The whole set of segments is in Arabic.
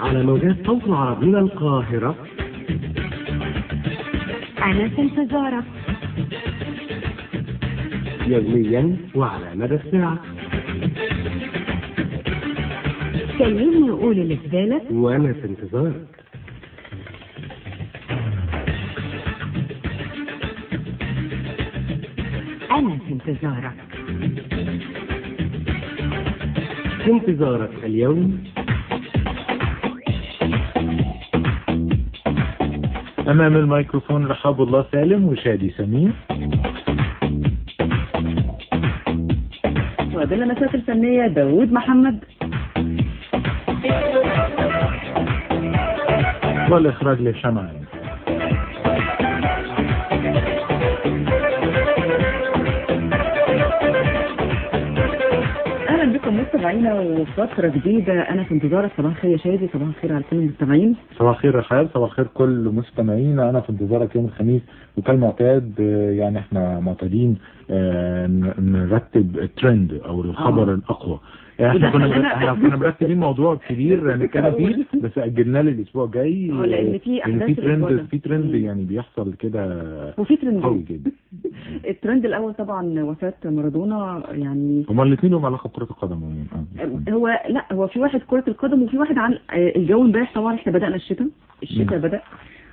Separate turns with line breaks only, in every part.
على موجات صوت العرب من القاهرة.
أنا في انتظارك
يوميا وعلى مدى الساعة.
كلمني وقول اللي في بالك.
وأنا في انتظارك.
أنا في انتظارك.
في انتظارك اليوم.
أمام الميكروفون رحاب الله سالم وشادي سمير.
وقابلنا المسافة الفنية داوود محمد.
والإخراج لشمعان
مستمعينا وفترة جديدة. أنا في انتظارك. صباح الخير يا شادي. صباح الخير على كل المستمعين.
صباح الخير رحاب صباح الخير كل مستمعينا أنا في انتظارك يوم الخميس. وكالمعتاد آه، يعني إحنا معتادين آه، نرتب الترند أو الخبر
آه.
الأقوى. إحنا
وده
كنا إحنا كنا مرتبين موضوع كبير نتكلم فيه بس أجلناه للأسبوع الجاي
آه، لأن في
لأن
أحداث
في. ترند في ترند. يعني بيحصل كده
وفي ترند
قوي جدا
الترند الأول طبعا وفاة مارادونا يعني
هما الاثنين لهم علاقة بكرة القدم عموما آه.
هو لا هو في واحد كرة القدم وفي واحد عن آه، الجو امبارح طبعا إحنا بدأنا الشتاء الشتاء
مم.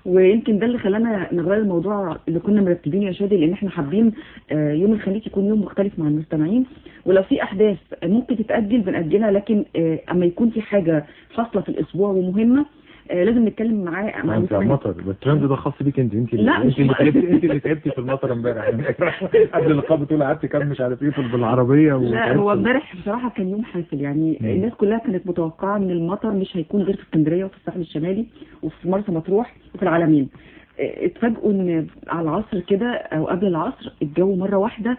ويمكن ده اللي خلانا نغير الموضوع اللي كنا مرتبينه يا شادي لأن إحنا حابين آه، يوم الخميس يكون يوم مختلف مع المستمعين. ولو في أحداث ممكن تتأجل بنأجلها لكن آه، أما يكون في حاجة حاصلة في الأسبوع ومهمة آه، لازم نتكلم معاه مع
انت المطر ده الترند ده خاص بيك انت انت
لا،
انت اللي
مطر.
تعبتي انت اللي تعبتي في المطر امبارح قبل اللقاء بتقول قعدت كام مش عارف إيه بالعربية
لا. هو امبارح بصراحة كان يوم حافل يعني. الناس كلها كانت متوقعة إن المطر مش هيكون غير في اسكندرية وفي الساحل الشمالي وفي مرسى مطروح وفي العلمين آه، اتفاجئوا إن على العصر كده أو قبل العصر الجو مرة واحدة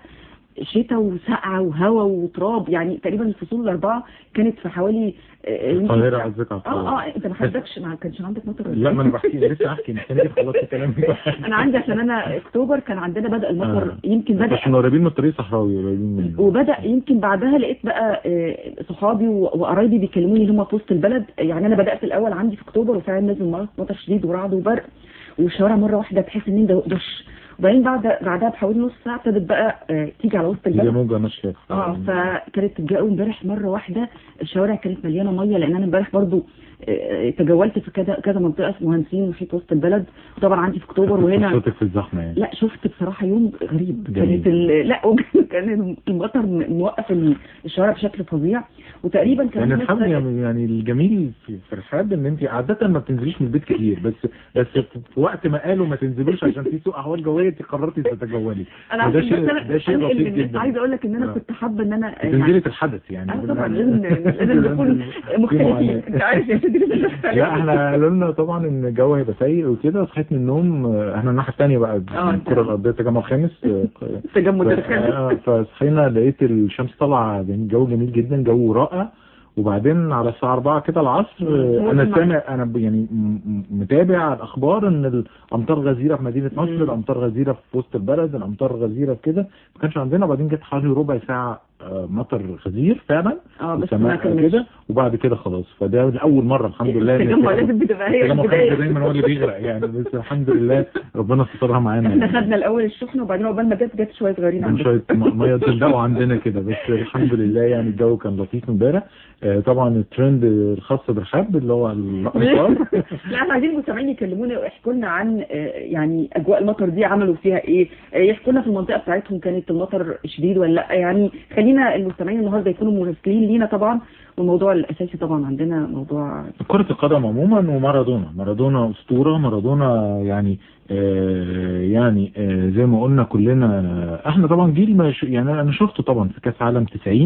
شتاء وسقعة وهواء وتراب يعني تقريبا الفصول الأربعة كانت في حوالي آه،
القاهرة قصدك على
آه
القاهرة.
آه أنت ما حدكش ما كانش عندك مطر
لا
إيه؟
ما أنا بحكي لسه احكي مستني خلصت كلامي
أنا عندي عشان أنا أكتوبر كان عندنا بدأ المطر
آه.
يمكن بدأ
عشان قريبين من الطريق صحراوي قريبين من
وبدأ يمكن بعدها لقيت بقى آه، صحابي وقرايبي بيكلموني اللي هم في وسط البلد. يعني أنا بدأت الأول عندي في أكتوبر وفعلا نزل مطر مطر شديد ورعد وبرق والشوارع مرة واحدة تحس إن انت دش وبعدين بعد بعدها بحوالي نص ساعة ابتدت بقى آه، تيجي على وسط
هي
البلد
موجه ماشيه
آه فكانت الجو امبارح مرة واحدة الشوارع كانت مليانة مية لأن أنا امبارح برضو تجولت في كذا كذا منطقة في مهندسين وحيط وسط البلد. وطبعا عندي في أكتوبر وهنا
صوتك في الزحمة يعني.
لا شفت بصراحة يوم غريب. كانت ال... لا كان المطر موقف ال- الشوارع بشكل فظيع. وتقريبا كان
يعني الحمد يعني يعني الجميل في الرحاب إن انت عادة ما بتنزليش من البيت كتير بس بس في وقت ما قالوا ما تنزلوش عشان في سوء أحوال جوية انت قررتي تتجولي. أنا
عشان
شيء ده شيء لطيف جدا.
عايزة أقول لك إن أنا
آه.
كنت حابة إن أنا
تنزلي الحدث يعني.
آه طبعا لازم لازم نكون مختلفين. أنت عارف
لا إحنا قالوا لنا طبعا إن الجو هيبقى سيء وكده صحيت من النوم إحنا الناحية الثانية بقى
آه،
الكرة الأرضية التجمع الخامس. ف-
الخامس
آه، فصحينا لقيت الشمس طالعة يعني جو جميل جدا جو رائع. وبعدين على الساعة 4 كده العصر
أنا.
سامع أنا يعني متابع الأخبار إن الأمطار غزيرة في مدينة
مم.
نصر الأمطار غزيرة في وسط البلد الأمطار غزيرة في كده ما كانش عندنا. وبعدين جت حوالي ربع ساعة مطر غزير فعلا
آه بس
كده وبعد كده خلاص. فده اول مرة الحمد لله إن
التجمع لازم بتبقى هي
البداية. دايما هو اللي بيغرق يعني بس الحمد لله ربنا سترها معانا
إحنا
يعني.
خدنا الأول الشحنة وبعدين عقبال ما جت جت شوية صغيرين
كان
عندنا.
شوية م- مية تلدقوا عندنا كده بس الحمد لله يعني الجو كان لطيف امبارح. آه، طبعا الترند الخاص بالرحاب اللي هو الأمطار
لا إحنا عايزين المستمعين يكلمونا ويحكوا لنا عن آه، يعني أجواء المطر دي عملوا فيها إيه؟ آه، يحكوا لنا في المنطقة بتاعتهم كانت المطر شديد ولا لأ؟ يعني خلينا المستمعين النهارده يكونوا مراسلين لينا طبعا والموضوع الأساسي طبعا عندنا موضوع
كرة القدم عموما ومارادونا مارادونا أسطورة مارادونا يعني آه يعني آه زي ما قلنا كلنا إحنا طبعا جيل ما. يعني أنا شفته طبعا في كأس عالم 90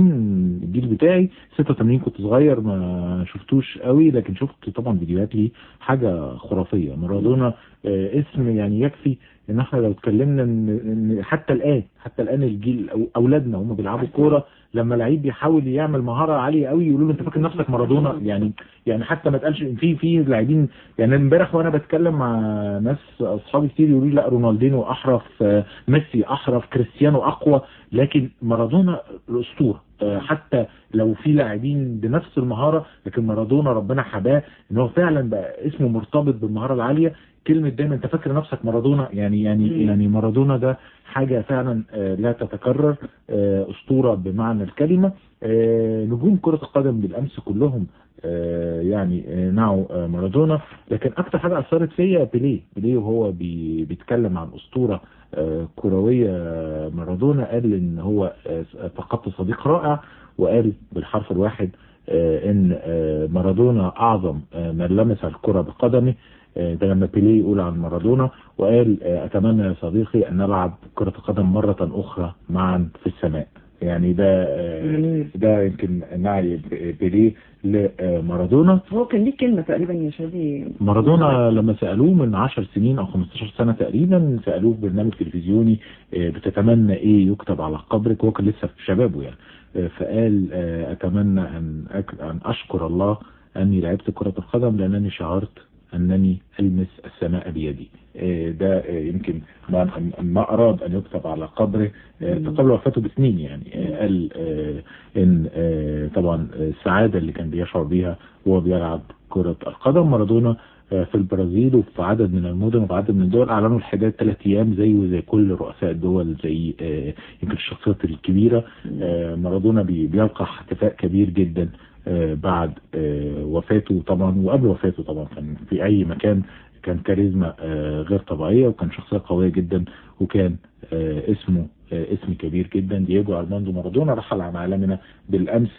الجيل بتاعي 86 كنت صغير ما شفتوش قوي لكن شفت طبعا فيديوهات ليه حاجة خرافية مارادونا آه اسم يعني يكفي ان إحنا لو اتكلمنا ان, حتى الآن حتى الآن الجيل أو أولادنا هم بيلعبوا كورة لما لعيب بيحاول يعمل مهارة عالية قوي يقولوا له أنت فاكر نفسك مارادونا؟ يعني يعني حتى ما تقالش في في لاعبين يعني امبارح وأنا بتكلم مع ناس أصحابي كتير يقولوا لي لا رونالدينو أحرف ميسي أحرف كريستيانو أقوى لكن مارادونا الأسطورة. حتى لو في لاعبين بنفس المهارة لكن مارادونا ربنا حباه إن هو فعلا بقى اسمه مرتبط بالمهارة العالية. كلمة دايما أنت فاكر نفسك مارادونا؟ يعني يعني. يعني مارادونا ده حاجة فعلا آه، لا تتكرر آه، أسطورة بمعنى الكلمة. نجوم كرة القدم بالأمس كلهم آه، يعني آه، نعوا آه، مارادونا. لكن أكتر حاجة أثرت فيا بيليه. بيليه وهو بي- بيتكلم عن أسطورة آه، كروية آه، مارادونا. قال إن هو آه، فقدت صديق رائع. وقال بالحرف الواحد آه، آه، مارادونا أعظم آه، من لمس الكرة بقدمه. آه، ده لما بيليه يقول عن مارادونا. وقال آه، أتمنى يا صديقي أن نلعب كرة القدم مرة أخرى معا في السماء. يعني ده. ده يمكن نعي بيليه لمارادونا.
هو كان ليه كلمة تقريبا يا شادي؟
مارادونا لما سألوه من 10 سنين أو 15 سنة تقريبا سألوه في برنامج تلفزيوني آه، بتتمنى إيه يكتب على قبرك؟ وهو كان لسه في شبابه يعني. آه، فقال آه، أتمنى أن أشكر الله أني لعبت كرة القدم لأنني شعرت أنني ألمس السماء بيدي. آه، ده آه، يمكن ما, ما أراد أن يكتب على قبره آه، قبل وفاته بسنين يعني. قال إن طبعا السعادة اللي كان بيشعر بيها وهو بيلعب كرة القدم. مارادونا في البرازيل وفي عدد من المدن وفي عدد من الدول أعلنوا الحداد ثلاث أيام زي كل رؤساء الدول زي يمكن الشخصيات الكبيرة. مارادونا بي- بيلقى احتفاء كبير جدا. بعد آه، وفاته طبعا وقبل وفاته طبعا كان في أي مكان كان كاريزما آه، غير طبيعية وكان شخصية قوية جدا وكان آه، اسمه آه، اسم كبير جدا دييجو أرماندو مارادونا رحل عن عالمنا بالأمس.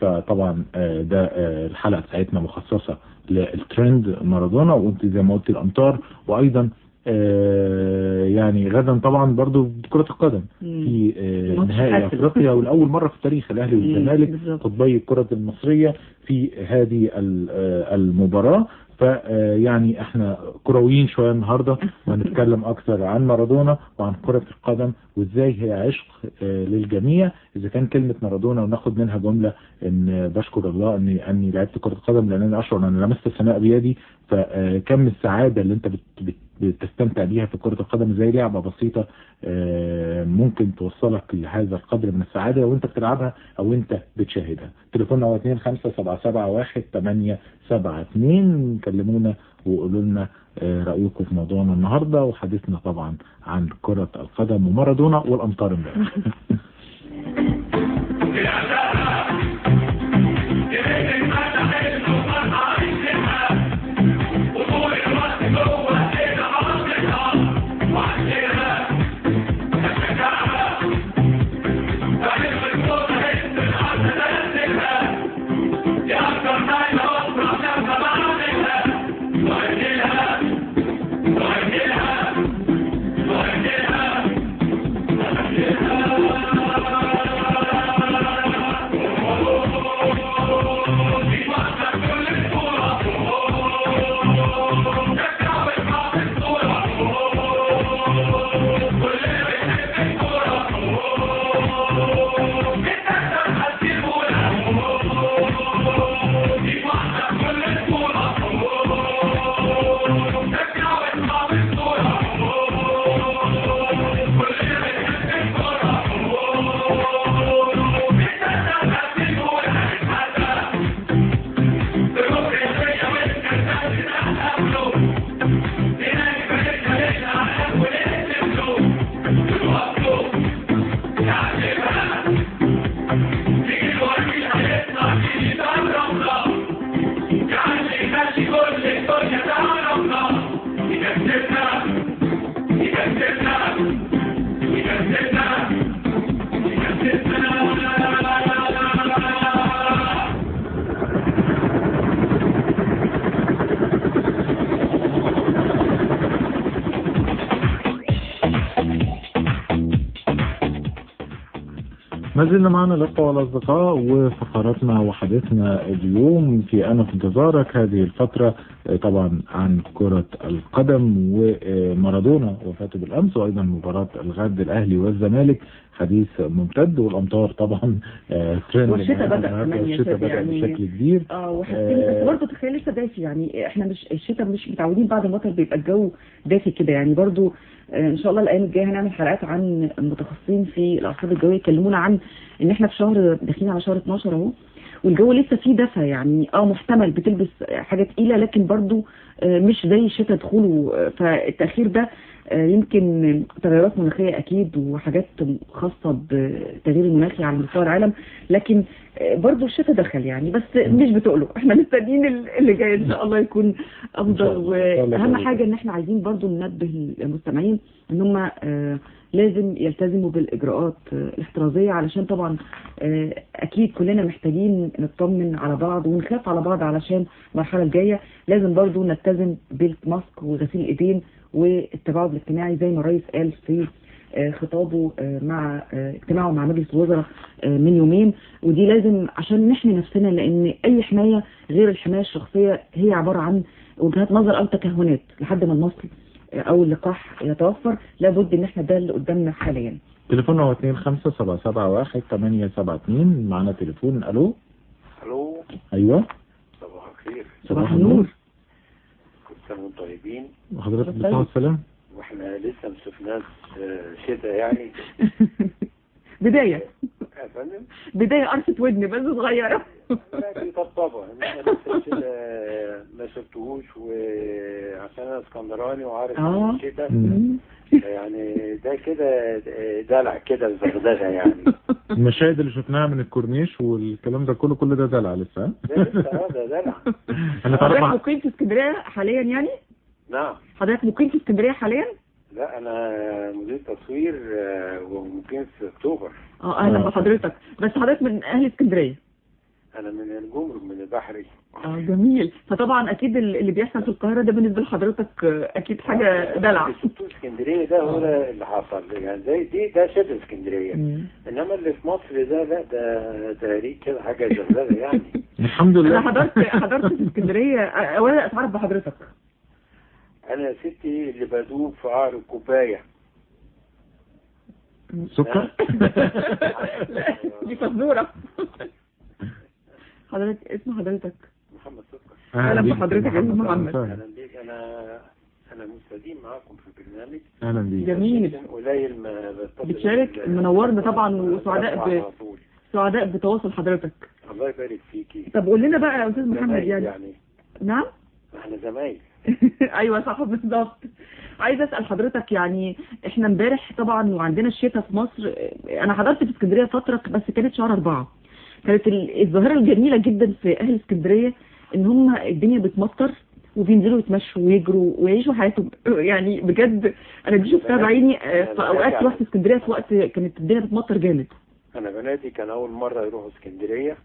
فطبعا آه، ده آه، الحلقة بتاعتنا مخصصة للترند مارادونا وانت زي ما قلت الأمطار وأيضا آه، يعني غدا طبعا برضو كرة القدم في آه، نهائي. أفريقيا والأول مرة في تاريخ الأهلي والزمالك. قطبي الكرة المصرية في هذه آه، المباراة فيعني إحنا كرويين شوية النهاردة وهنتكلم أكثر عن مارادونا وعن كرة القدم وإزاي هي عشق آه، للجميع إذا كان كلمة مارادونا وناخد منها جملة إن بشكر الله اني إني لعبت كرة قدم لانني أشعر إن لمست السماء بيدي فكم السعادة اللي بت بتستمتع بيها في كرة القدم زي لعبة بسيطة آه، ممكن توصلك لهذا القدر من السعادة لو أنت بتلعبها أو أنت بتشاهدها. تليفوننا هو 25771 كلمونا وقولوا لنا آه، رأيكم في موضوعنا النهاردة وحديثنا طبعا عن كرة القدم ومارادونا والأمطار امبارح. Yeah. ما زلنا معنا الأخوة والأصدقاء وفقراتنا وحديثنا اليوم في أنا في انتظارك هذه الفترة طبعا عن كرة القدم ومارادونا وفاته بالأمس وأيضا مباراة الغد الأهلي والزمالك حديث ممتد والأمطار طبعا آه،
والشتاء بدأ
والشتاء
شادي
بدأ
يعني.
بشكل كبير
آه وحاسين
آه.
بس برضه تخيل لسه دافي يعني إحنا مش الشتاء مش متعودين بعد المطر بيبقى الجو دافي كده يعني برضه إن شاء الله الأيام الجاية هنعمل حلقات عن المتخصصين في الارصاد الجوية يكلمونا عن إن إحنا في شهر داخلين على شهر 12 أهو والجو لسه فيه دفى يعني آه محتمل بتلبس حاجة تقيلة لكن برضه آه، مش زي الشتاء دخوله آه، فالتأخير ده آه، يمكن تغيرات مناخيه أكيد وحاجات خاصة بالتغيير المناخي على مستوى العالم لكن آه، برضه الشتاء دخل يعني بس مش بتقله إحنا مستنيين اللي جاي إن شاء الله يكون أفضل.
وأهم.
حاجة إن إحنا عايزين برضه ننبه المستمعين إن هم آه، لازم يلتزموا بالإجراءات آه، الاحترازية علشان طبعا آه، أكيد كلنا محتاجين نطمن على بعض ونخاف على بعض علشان المرحلة الجاية لازم برضه نلتزم بالماسك وغسيل الإيدين والتباعد الاجتماعي زي ما الرئيس قال في آه، خطابه آه، مع اجتماعه مع مجلس الوزراء من يومين. ودي لازم عشان نحمي نفسنا لأن أي حماية غير الحماية الشخصية هي عبارة عن وجهات نظر أو تكهنات لحد ما المصل آه، أو اللقاح يتوفر لابد إن إحنا ده اللي قدامنا حاليا.
تليفوننا هو 25771 معانا تليفون. ألو؟
ألو؟
أيوه.
صباح الخير.
صباح النور.
كل سنه وأنتم طيبين
وحضرتك بالصحة والسلام
وإحنا لسه ما شفناش آه، شتاء يعني. بداية.
بداية قرصه ودن بس
أنا لسه الشتاء ما شفتهوش وعشان أنا اسكندراني وعارف
آه.
الشتاء. يعني ده كده دلع كده زغدغه يعني.
المشاهد اللي شفناها من الكورنيش والكلام ده كله كل ده دلع لسه
لسه آه ده دلع.
حضرتك مقيم في اسكندرية حاليا يعني؟
نعم.
حضرتك مقيم في اسكندرية حاليا؟
لا أنا مدير تصوير آه، ومقيم في أكتوبر.
آه أهلا
آه.
بحضرتك. بس حضرتك من أهل اسكندرية؟
أنا من الجمرك من البحري.
آه جميل. فطبعا أكيد اللي بيحصل في القاهرة ده بالنسبة لحضرتك آه، أكيد حاجة دلع.
اسكندرية ده هو اللي حصل. يعني زي دي ده شبه
اسكندرية.
إنما اللي في مصر ده لا ده تهريج كده حاجة زغزغه يعني.
الحمد
أنا
لله
حضرت حضرت في اسكندرية اولا أتعرف بحضرتك؟
أنا يا ستي اللي بدوب في قعر الكوباية.
سكر؟
لا، دي فزورة. حضرتك اسم حضرتك.
محمد سكر.
أهلا
بيك.
بحضرتك يا أستاذ محمد.
أهلا
أهلا بيك. أنا أنا مستديم معاكم في البرنامج.
أهلا بيك.
جميل.
قليل ما
بتشارك منورنا طبعا وسعداء. سعداء بتواصل حضرتك.
الله يبارك فيكي.
طب قول لنا بقى يا أستاذ محمد يعني.
يعني.
نعم؟
إحنا زمايل.
أيوه صح بالظبط عايزة أسأل حضرتك يعني إحنا امبارح طبعا وعندنا الشتاء في مصر أنا حضرت في اسكندرية فترة بس كانت شهر أربعة. كانت ال- الظاهرة الجميلة جدا في أهل اسكندرية إن هم الدنيا بتمطر وبينزلوا يتمشوا ويجروا ويعيشوا حياتهم. يعني بجد أنا دي شفتها بعيني آه، في أوقات رحت اسكندرية في وقت كانت الدنيا بتمطر جامد.
أنا بناتي كان أول مرة يروحوا اسكندرية.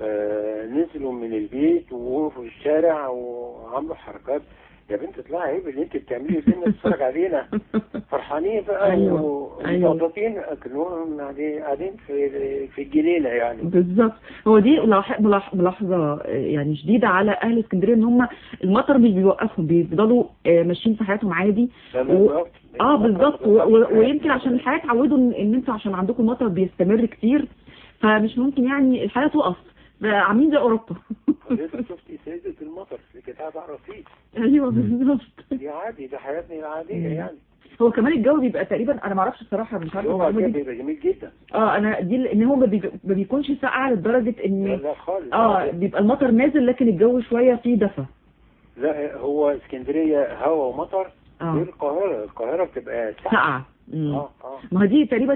مم.
فنزلوا من البيت ووقفوا في الشارع وعملوا حركات. يا بنت اطلعي عيب اللي انت بتعمليه فين تتفرج علينا. فرحانين بقى
أيوة، أيوة.
ومبسوطين أكلهم قاعدين قاعدين في في الجنينة يعني.
بالظبط. هو دي ملاح- ملاح- ملاحظه آه، يعني شديدة على أهل اسكندرية إن هم المطر مش بيوقفهم بيفضلوا آه، ماشيين في حياتهم عادي. و- آه بالظبط. و- و- ويمكن عشان الحياة اتعودوا إن أنتوا عشان عندكم المطر بيستمر كتير فمش ممكن يعني الحياة تقف. عاملين زي أوروبا.
حضرتك شفتي سيدة المطر؟ اللي كانت قاعدة على الرصيف
أيوه بالظبط.
دي عادي ده حياتنا العادية يعني.
هو كمان الجو بيبقى تقريبا أنا ما أعرفش الصراحه مش عارفة
هو بيبقى جميل جدا.
آه أنا دي إن هو ما بي- ما بيكونش ساقع
لدرجة
إن
لا خالص.
آه بيبقى المطر نازل لكن الجو شوية فيه دفى.
لا هو اسكندرية هوا ومطر غير
آه
القاهرة. القاهرة بتبقى ساقعة. آه آه.
ما هي دي تقريبا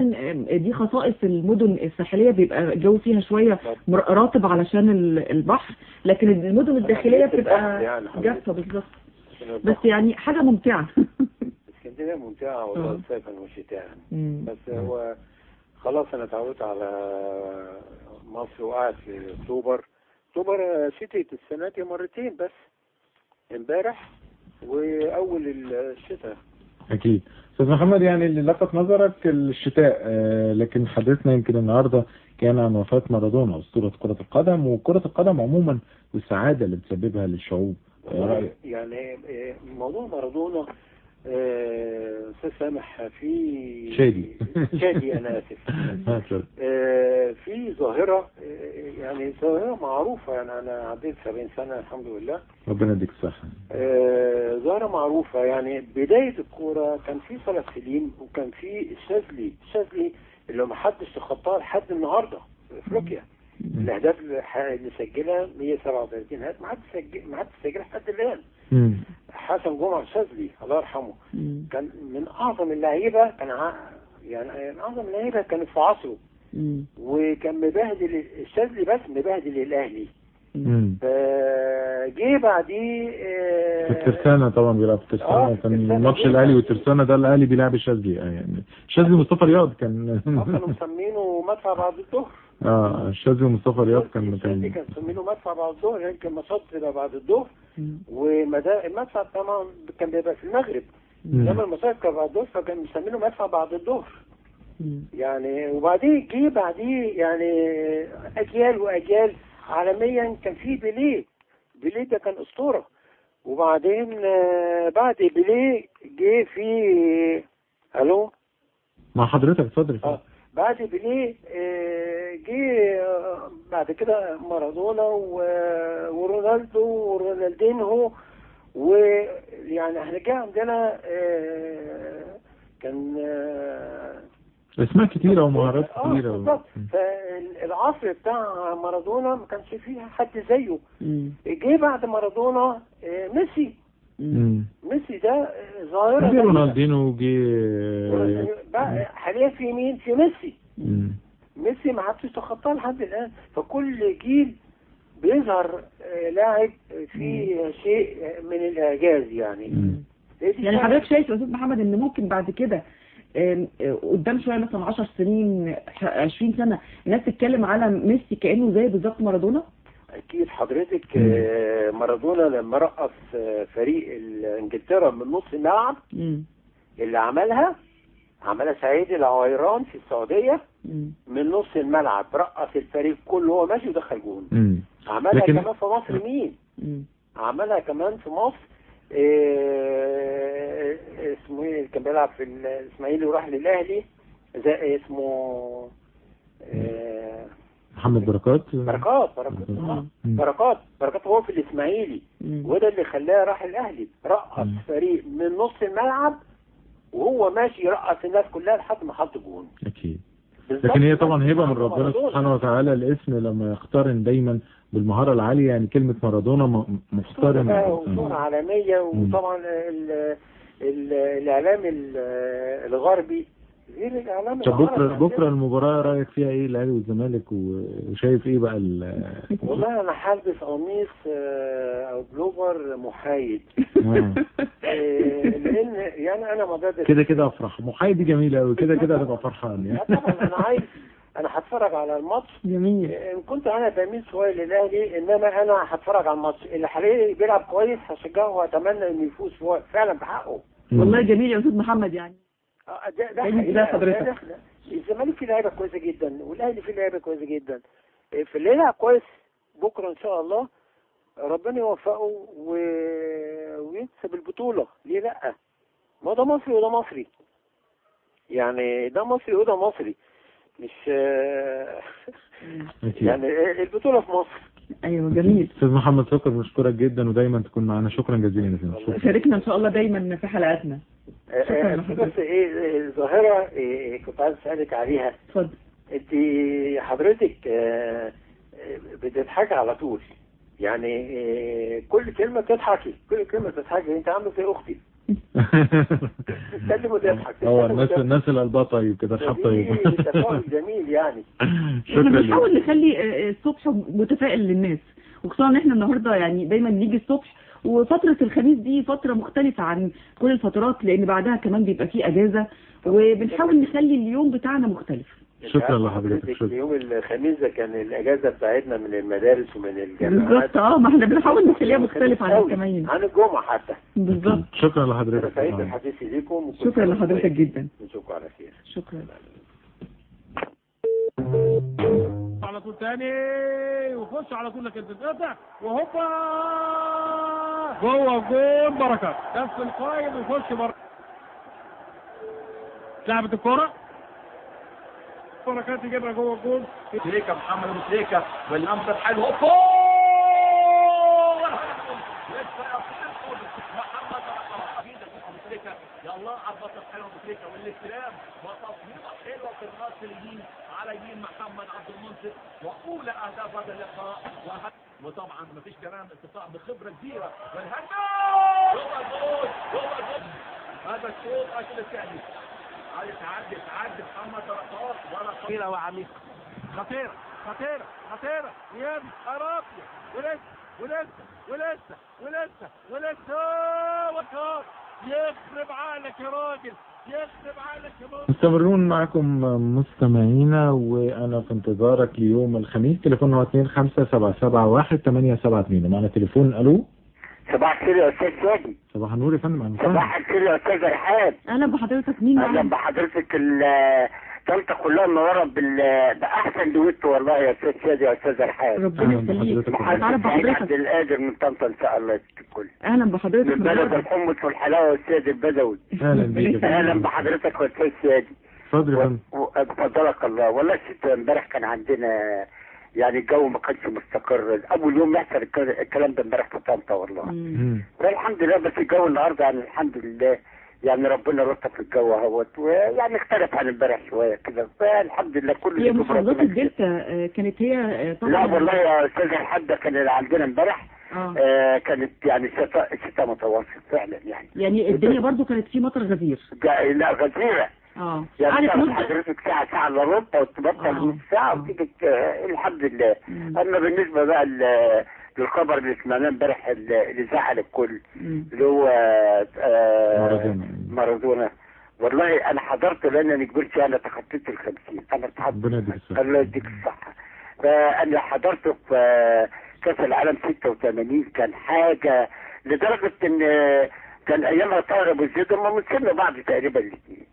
دي خصائص المدن الساحلية بيبقى الجو فيها شوية مر- رطب علشان ال- البحر لكن المدن الداخلية بتبقى
يعني.
جافة بالظبط. بس. يعني حاجة ممتعة.
اسكندرية ممتعة. والله صيفا وشتاء
مم.
بس هو خلاص أنا اتعودت على مصر وقعد في أكتوبر. أكتوبر شتيت السنة دي مرتين بس امبارح وأول الشتاء.
أكيد. أستاذ محمد يعني اللي لفت نظرك الشتاء آه، لكن حديثنا يمكن النهارده كان عن وفاة مارادونا اسطورة كرة القدم وكرة القدم عموما والسعادة اللي بتسببها للشعوب. آه،
يعني آه، موضوع مارادونا آه، أستاذ سامح في
شادي.
شادي أنا آسف
اتفضل.
آه، في ظاهرة آه، يعني ظاهرة معروفة يعني أنا عديت 70 سنة الحمد لله
ربنا يديك الصحة
آه، ظاهرة معروفة يعني بداية الكورة كان في صلاح سليم وكان في الشاذلي الشاذلي اللي ما حدش تخطاها لحد النهاردة في أفريقيا الأهداف اللي سجلها 137 هدف ما حدش سجل ما حدش سجلها لحد الآن. حسن جمعة الشاذلي الله يرحمه. كان من أعظم اللعيبة كان ع- يعني من أعظم اللعيبة كانت في عصره. وكان مبهدل الشاذلي بس مبهدل الأهلي.
مم.
فجه بعديه
في
آه،
الترسانة طبعا بيلعب في
آه،
الترسانة كان
الترسانة
ماتش الأهلي والترسانة ده الأهلي بيلعب الشاذلي آه، يعني الشاذلي مصطفى رياض كان.
آه، كانوا مسمينه مدفع بعد الظهر.
آه الشاذلي ومصطفى رياض كان كان
كان مسمينه مدفع بعد الظهر يمكن ماتشات بتبقى بعد الظهر. المدفع طبعا كان بيبقى في المغرب. إنما الماتشات كان بعد الظهر فكان مسمينه مدفع بعد الظهر. يعني وبعدين جه بعديه يعني أجيال وأجيال. عالميا كان في بيليه. بيليه ده كان أسطورة. وبعدين آه، بعد بيليه جه في ألو؟
مع حضرتك اتفضل
آه. بعد بيليه آه، جه آه، بعد كده مارادونا ورونالدو ورونالدينهو ويعني إحنا جه عندنا آه، كان
أسماء كتيرة ومهارات كتيرة
بالظبط. فالعصر بتاع مارادونا ما كانش فيه حد زيه. جه بعد مارادونا ميسي. ميسي ده آه، ظاهرة
جه. رونالدينو وجه
بقى حاليا في مين؟ في ميسي.
مم.
ميسي ما حدش تخطاه لحد الآن. فكل جيل بيظهر آه، لاعب فيه شيء من الإعجاز يعني. دي
يعني حضرتك شايف يا أستاذ محمد إن ممكن بعد كده آه، قدام شوية مثلا 10 سنين ح- 20 سنة الناس تتكلم على ميسي كأنه زي بالظبط مارادونا؟
أكيد حضرتك آه، مارادونا لما رقص آه، فريق إنجلترا من نص الملعب. اللي عملها عملها سعيد العويران في السعودية
مم.
من نص الملعب رقص الفريق كله وهو ماشي ودخل جون. عملها
لكن-
كمان في مصر مين
مم.
عملها كمان في مصر إيه اسمه إيه كان بيلعب في الاسماعيلي وراح للأهلي زي اسمه إيه
محمد بركات
بركات بركات
مم.
آه،. بركات بركات هو في الإسماعيلي
مم.
وده اللي خلاه راح الأهلي رقص. فريق من نص الملعب وهو ماشي يرقص الناس كلها لحد ما حط جون
أكيد
بالظبط
لكن هي طبعا هبه من ربنا. سبحانه وتعالى الاسم لما يقترن دايما بالمهارة العالية يعني كلمة مارادونا م- مقترن
بقى وصورة عالمية. وطبعا ال ال الإعلام ال- الغربي غير الإعلام
طب بكره بكرة المباراة رأيك فيها إيه؟ الأهلي والزمالك وشايف إيه بقى ال
والله أنا هلبس قميص آه، أو بلوفر محايد.
آه.
آه، لأن يعني أنا مدرس
كده كده أفرح. محايد دي جميلة قوي كده كده هتبقى فرحان يعني.
طبعا أنا عايز أنا هتفرج على الماتش.
جميل.
إن كنت أنا بميل شوية للأهلي إنما أنا هتفرج على الماتش. اللي حاليا بيلعب كويس هشجعه وأتمنى إنه يفوز فعلا بحقه.
والله جميل يا أستاذ محمد يعني.
ده ده
يعني حضرتك.
الزمالك فيه لعيبة كويسة جدا والأهلي فيه لعيبة كويسة جدا. إيه، في اللي يلعب كويس. بكرة إن شاء الله ربنا يوفقه و... ويكسب البطولة. ليه لأ؟ ما ده مصري وده مصري. يعني ده مصري وده مصري. مش آه،. يعني البطولة في مصر.
أيوه جميل.
أستاذ محمد سكر بشكرك جدا ودايما تكون معنا شكرا جزيلا يا فندم. شكرا.
شاركنا إن شاء الله دايما في حلقاتنا.
آه، آه،. بس إيه آه، ظاهرة إيه كنت عايز أسألك عليها.
اتفضل.
أنت حضرتك آه، بتضحكي على طول. يعني كل كلمة تضحكي كل كلمة تضحكي أنت عاملة زي أختي. تتكلم وتضحك
هو
تتكلم
الناس. الناس اللي قلبها طيب كده الحب طيب.
جميل يعني.
إحنا
شكرا
بنحاول نخلي الصبح متفائل للناس. وخصوصا ان إحنا النهارده يعني دايما نيجي الصبح وفترة الخميس دي فترة مختلفة عن كل الفترات لأن بعدها كمان بيبقى فيه أجازة وبنحاول نخلي اليوم بتاعنا مختلف.
شكرا لحضرتك شكرا.
يوم الخميس ده كان الأجازة بتاعتنا من المدارس ومن الجامعات.
بالظبط آه ما إحنا بنحاول نخليها مختلف عن. الكمين
عن الجمعة حتى.
بالظبط.
شكرا لحضرتك.
سعيد بالحديث ليكم.
شكرا لحضرتك جدا.
نشوفكم على خير.
شكرا.
على طول تاني وخش على طول لكن تتقطع وهوبا! جوه جول بركة. نفس القائد ويخش بره لعبت الكرة الكرة كانت تجيبها جوه الجول
تريكا محمد أبو تريكا والامطر حلو تريكا يا الله على البطل حلو ابو والاستلام وتصويبه حلوة في الراس اليمين على يمين محمد عبد المنصف وأولى أهداف هذا اللقاء. وطبعا ما فيش كلام استطاع بخبرة كبيرة. والهدف! هذا الشوط عشان الثاني عايز تعدي تعدي. محمد رقاص ولا خطيرة وعميقة.
خطيرة خطيرة خطيرة يا خرابي ولسه ولسه ولسه ولسه ولسه وكار. يخرب عقلك يا راجل.
مستمرون معكم مستمعينا وأنا في انتظارك ليوم الخميس. تليفون هو 25771 معنا تليفون. ألو؟
صباح الخير يا أستاذ شادي
صباح النور يا فندم.
صباح الخير يا أستاذ رحاب
أهلا بحضرتك. مين أهلا
بحضرتك ال- طنطا كلها منورة بال- بأحسن دويتو والله يا أستاذ شادي يا أستاذ رحاب
ربنا
أهلا
يخليك.
بحضرتك.
تعرف
سعيد عبد
بحضرتك
القادر من طنطا إن شاء الله الكل
أهلا بحضرتك
من بلد. الحمص والحلاوة والسيد البدوي.
أهلا بيك.
أهلا بحضرتك يا أستاذ شادي
اتفضل يا فندم.
و- و- بفضلك الله. والله الشتاء امبارح كان عندنا يعني الجو ما كانش مستقر. أول يوم يحصل الك- الكلام ده امبارح في طنطا والله. فالحمد لله بس الجو النهارده يعني الحمد لله يعني ربنا لطف الجو اهوت ويعني اختلف عن امبارح شوية كده. فالحمد لله كل
هي محافظات الدلتا آه، كانت هي آه، طبعا
لا والله يا أستاذ الحاجة كان اللي عندنا امبارح
آه.
آه كانت يعني شتاء شتاء متواصل فعلا يعني.
يعني الدنيا برضو كانت في مطر غزير.
لا غزيرة.
آه.
يعني
مدة
حضرتك ساعة ساعة إلا ربع وتبطل
آه.
نص ساعة وتيجي آه، الحمد لله. أما بالنسبة بقى للخبر اللي سمعناه امبارح اللي زعل الكل. اللي هو آه،
مارادونا.
مارادونا والله أنا حضرت لأن أنا كبرت أنا تخطيت ال 50 أنا اتحط
ربنا يديك الصحة.
الله يديك الصحة فأنا حضرت في كأس العالم 86 كان حاجة لدرجة إن آه، كان ايامها طاهر أبو زيد هم من سن بعض تقريبا الاثنين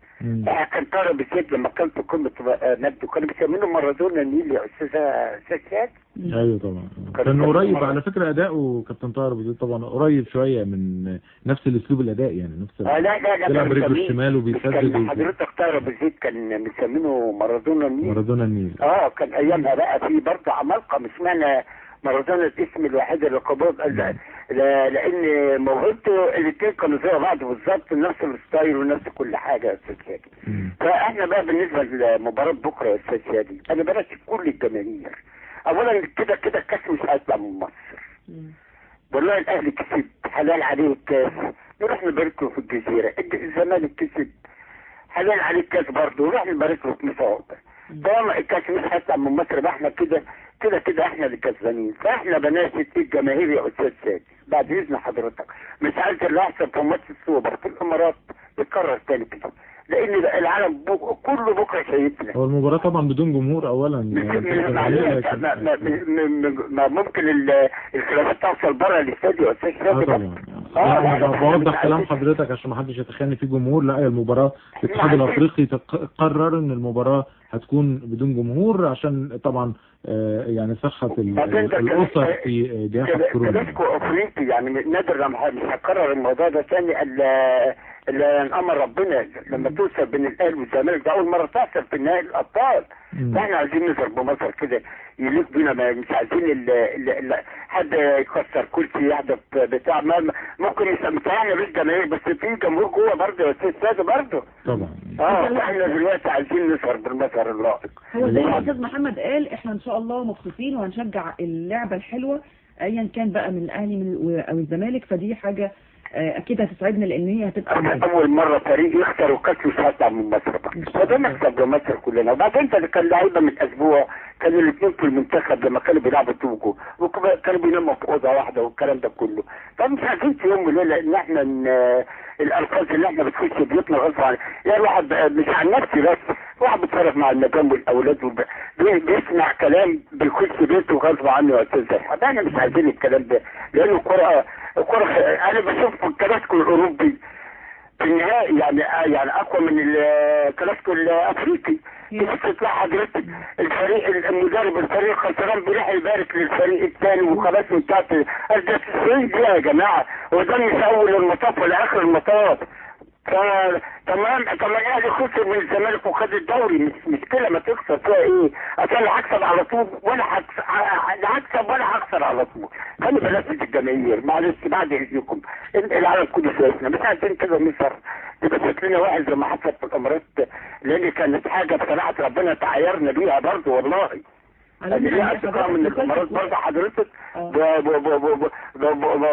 كان طاهر ابو زيد لما كان في قمة آه، مجده كانوا بيسمينه مارادونا النيل يا أستاذة أستاذ شاد
أيوه طبعا. كان قريب على فكرة أداؤه كابتن طاهر زيد طبعا قريب شوية من نفس الأسلوب الأداء يعني نفس
آه لا لا لا
بيلعب
كان مسميه-
الشمال وبيسدد
كان حضرتك طاهر ابو زيد كان مسمينه مارادونا النيل
مارادونا النيل
آه كان أيامها بقى في برضه عمالقة مش معنى مارادونا الاسم الوحيد اللي قبض لا- لا- لأن موهبته الاثنين كانوا زي بعض بالظبط نفس ال style ونفس كل حاجة يا أستاذ شادي. فإحنا بقى بالنسبة لمباراة بكرة يا أستاذ شادي أنا برشح كل الجماهير. اولا كده كده الكاس مش هيطلع من مصر. والله الأهلي كسب حلال عليه الكاس. نروح نبارك له في الجزيرة. الج- الزمالك كسب حلال عليه الكاس برضه. نروح نبارك له في مصر. طالما الكاس مش هيطلع من مصر بقى إحنا كده كده كده إحنا اللي كسبانين. فاحنا بناشد الجماهير يا أستاذ سادي بعد إذن حضرتك مش عايز اللي يحصل في ماتش السوبر في الإمارات يتكرر تاني كده. لأن العالم بك... كله بكرة شايفنا.
هو المباراة طبعا بدون جمهور اولا يعني
ما- ممكن ال- الخلافات توصل بره الاستاد يا أستاذ
آه
شادي
طبعا.
آه،
بوضح كلام حضرتك عشان ما حدش يتخيل في جمهور. لا المباراة الاتحاد. الأفريقي قرر إن المباراة هتكون بدون جمهور عشان طبعا يعني صحة ال-
بعدين ده
الاسر
كلام-
في جائحه
كده-
كورونا
كلاسيكو أفريقي يعني نادر لما مش هكرر الموضوع ده الا ان أمر ربنا. لما توصل بين الاهلي والزمالك ده أول مرة تحصل في نهائي الأبطال.
مم.
فإحنا عايزين نظهر بمظهر كده يليق بينا مش عايزين ال ال ال حد يكسر كرسي يحدف بتاع ممكن يسمعنا مش جماهير بس في جمهور جوه برضه يا أستاذ برضه.
طبعا.
آه إحنا دلوقتي عايزين نظهر بالمظهر اللائق.
هو زي ما أستاذ محمد قال إحنا إن شاء الله مبسوطين وهنشجع اللعبة الحلوة ايا كان بقى من الأهلي من أو الزمالك فدي حاجة آه، أكيد هتسعدنا لأن هي هتبقى
أول مرة فريق يخسر وكاس مش هيطلع من مصر بقى. فده مكسب لمصر كلنا. وبعدين ده كان لعيبة من أسبوع كانوا الاثنين في المنتخب لما كانوا بيلعبوا توجو وكانوا بيناموا في أوضة واحدة والكلام ده كله. فمش عايزين في يوم وليلة إن إحنا ن- الالفاظ اللي إحنا بتخش بيوتنا غصب عن يعني الواحد مش عن نفسي بس واحد بيتصرف مع المدام والأولاد وب... بي- بيسمع كلام بيخش بيته غصب عنه يا أستاذ زاهد إحنا مش عايزين الكلام ده لأن الكره الكرة أنا بشوف الكلاسيكو الأوروبي في النهائي يعني يعني أقوى من الكلاسيكو الأفريقي. تطلع حضرتك الفريق المدرب الفريق خسران بيروح يبارك للفريق الثاني وخلاص انتهت. ده 90 دقيقه يا جماعة. وده مش أول المطاف ولا آخر المطاف. فتمام طب ما الاهلي خسر من الزمالك وخد الدوري. مش مشكلة ما تخسر. فيها إيه؟ أصل أنا هكسب على طول ولا هكسب لا هكسب ولا هخسر على طول. خلي بالك الجماهير. معلش بعد اذنكم العالم كله شايفنا. مش عايزين كده مصر يبقى شكلنا واحد زي ما حصل في الامارات لأن كانت حاجة بصراحة ربنا تعايرنا بيها برضه والله. برضه حضرتك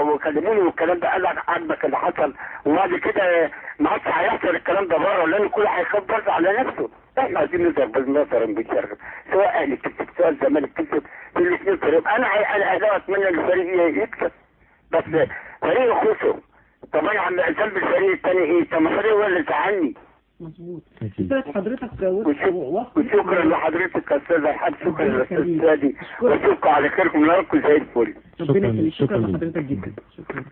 وكلموني والكلام ده قال لك عاجبك اللي حصل وبعد كده ما عادش هيحصل الكلام ده بره لأن كل هيخاف برضه على نفسه. إحنا عايزين نضرب بالنصر بنشرب سواء أهلي كسب سواء الزمالك كسب الاثنين فريق. أنا أنا اهلاوي أتمنى إن الفريق يكسب. بس فريق خسر طب أنا عم ذنب الفريق الثاني إيه؟ طب ما الفريق هو اللي زعلني.
مظبوط. طلعت حضرتك وصف-
وشكرا لحضرتك يا أستاذ الحاج. شكرا
للأستاذ.
سادي. واشوفكم على خيركم. نهاركم زي الفل.
شكراً-
شكرا. لحضرتك جدا. شكرا.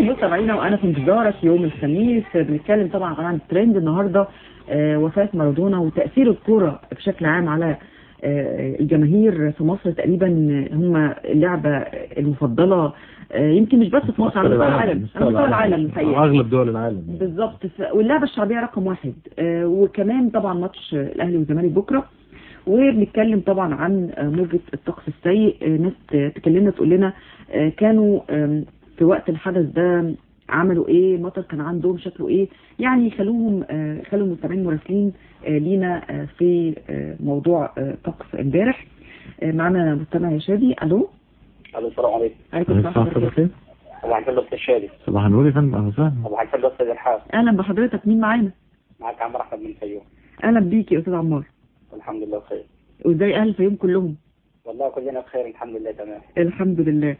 لسه معاكي مستمعينا وأنا في انتظارك يوم الخميس. بنتكلم طبعا عن الترند النهارده آه، وفاة مارادونا وتأثير الكورة بشكل عام على آه، الجماهير في مصر تقريبا. هم اللعبة المفضلة آه، يمكن مش بس في مصر على مستوى العالم على مستوى العالم
أغلب دول العالم.
بالظبط. واللعبة الشعبية رقم واحد. وكمان طبعا ماتش الأهلي والزمالك بكرة. وبنتكلم طبعا عن موجة الطقس السيء. ناس تكلمنا تقول لنا كانوا في وقت الحدث ده عملوا إيه المطر كان عندهم شكله إيه. يعني خلوهم آه، خلوا المستمعين مراسلين آه، لينا آه، في آه، موضوع آه، طقس امبارح. آه، معانا مستمع يا شادي ألو؟
ألو السلام عليكم.
عليكم السلام وبركاته.
صباح الفل أستاذ شادي
صباح النور يا فندم أهلا وسهلا.
صباح الفل أستاذ الحاج
أهلا بحضرتك مين معانا؟
معاك عمرو أحمد من الفيوم
أهلا بيك يا أستاذ عمار.
الحمد لله بخير.
وإزاي أهل الفيوم كلهم؟
والله كلنا بخير الحمد لله تمام.
الحمد لله.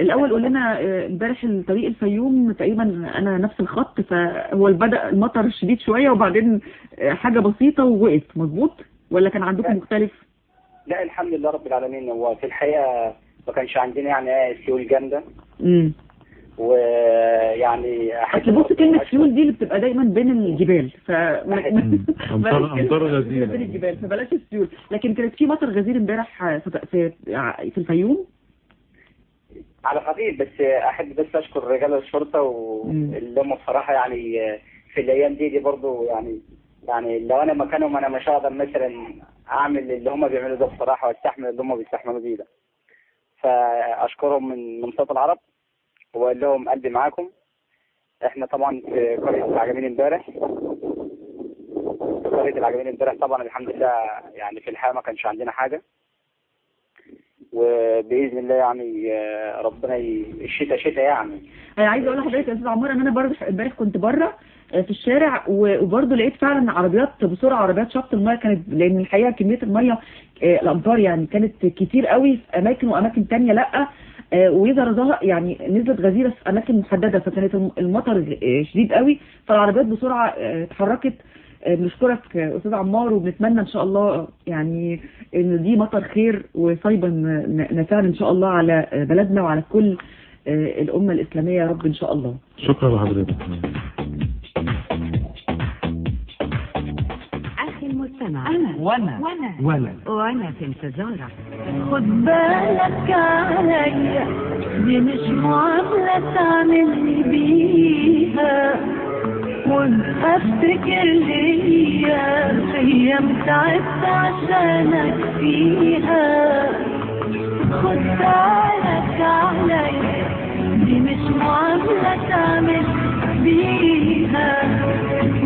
الأول قول لنا آه، امبارح طريق الفيوم تقريبا أنا نفس الخط فهو بدأ المطر شديد شوية وبعدين آه، حاجة بسيطة ووقف. مظبوط؟ ولا كان عندكم. مختلف؟
لا الحمد لله رب العالمين. هو في الحقيقة ما كانش عندنا يعني سيول جامدة.
امم
ويعني
أصل بص كلمة سيول دي اللي بتبقى دايما بين الجبال ف
امطار امطار غزيره
بين الجبال فبلاش السيول لكن كانت في مطر غزير امبارح آه، في في الفيوم.
على خفيف بس أحب بس أشكر رجال الشرطة واللي هم بصراحة يعني في الأيام دي دي برضه يعني يعني لو أنا مكانهم أنا مش هقدر مثلا أعمل اللي هم بيعملوا ده بصراحة وأستحمل اللي هم بيستحملوا بيه ده. فأشكرهم من من صوت العرب وأقول لهم قلبي معاكم. إحنا طبعا في قرية العجمين امبارح. في قرية العجمين امبارح طبعا الحمد لله يعني في الحياة ما كانش عندنا حاجة. وبإذن الله يعني آه، ربنا. الشتاء شتاء يعني
أنا عايزة أقول لحضرتك يا أستاذ عمار إن أنا برضه امبارح كنت بره آه، في الشارع وبرضه لقيت فعلا عربيات بسرعة عربيات شط المية كانت لأن الحقيقة كمية المية آه، الامطار يعني كانت كتير قوي في أماكن وأماكن تانية لأ ويظهر ظهر يعني نزلت غزيرة في أماكن محددة فكانت الم- المطر شديد قوي فالعربيات بسرعة آه، اتحركت بنشكرك آه، أستاذ عمار وبنتمنى إن شاء الله يعني إن دي مطر خير وصيبا ن- نافعا إن شاء الله على آه، بلدنا وعلى كل آه، الأمة الإسلامية يا رب إن شاء الله.
شكرا لحضرتك.
أخي المستمع. أنا. أنا
وأنا.
وأنا.
وأنا.
وأنا في انتظارك
خد بالك عليا دي مش معاملة تعملني بيها. وافتكر ليا أيام تعبت عشانك فيها. خد بالك عليا دي مش معاملة تعمل بيها.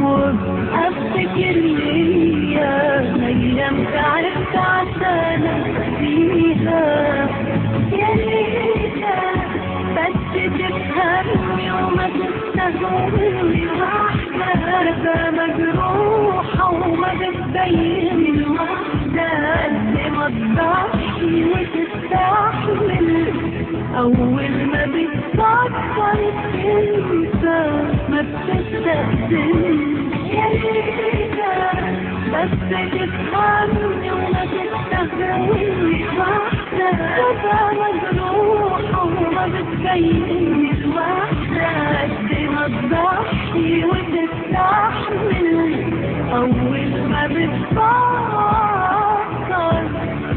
وافتكر ليا أيام تعبت عشانك فيها. يا ريتا بس تفهمني وما تستهوني واحدة مجروحة وما بتبين الوحدة قد ما تضحي وتستحمل أول ما بتفكر تنسى ما بتستأذنش يا ريتا بس تفهمني وما تستهوني واحدة تبقى مجروحة وما بتبين الوحدة قد ما تضحي وتستحمل أول ما بتفكر